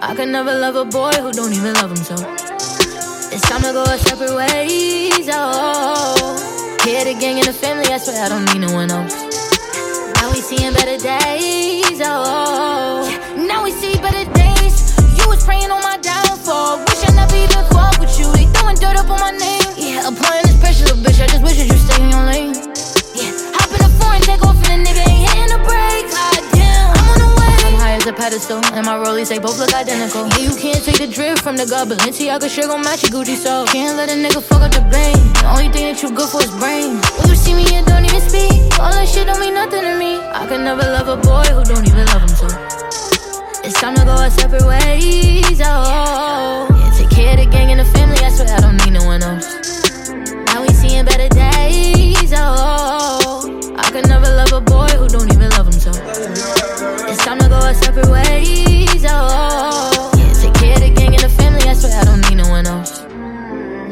I could never love a boy who don't even love himself. It's time to go our separate ways. Oh, here the gang and the family. I swear I don't need no one else. Now we seeing better days. Oh, pedestal, and my rollies they both look identical. Yeah, you can't take the drip from the but Balenciaga sure gon' match your Gucci so. Can't let a nigga fuck up the brain. The only thing that you good for is brain. When you see me, you don't even speak. All that shit don't mean nothing to me. I could never love a boy who don't even love himself. It's time to go our separate ways. Oh, our separate ways. Oh, yeah, take care of the gang and the family. I swear I don't need no one else.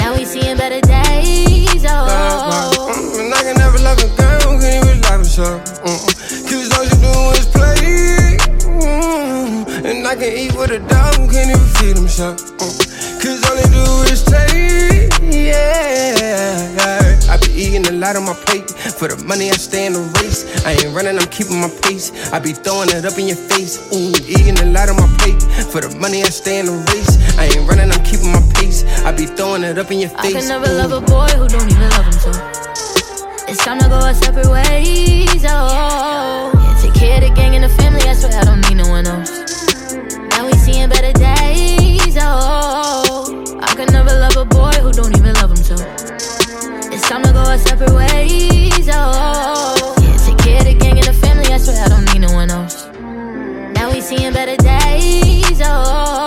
Now we seeing better days. Oh, Mm, And I can never love a girl who can't even love herself. Cause all she do is play. Mm. And I can eat with a dog who can't even feed himself. Mm. Lot on my plate. For the money, I stay in the race. I ain't running, I'm keeping my pace. I be throwing it up in your face. Ooh, eating a lot on my plate. For the money, I stay in the race. I ain't running, I'm keeping my pace. I be throwing it up in your face. I could never Ooh. love a boy who don't even love himself. It's time to go our separate ways. Oh, days. Oh.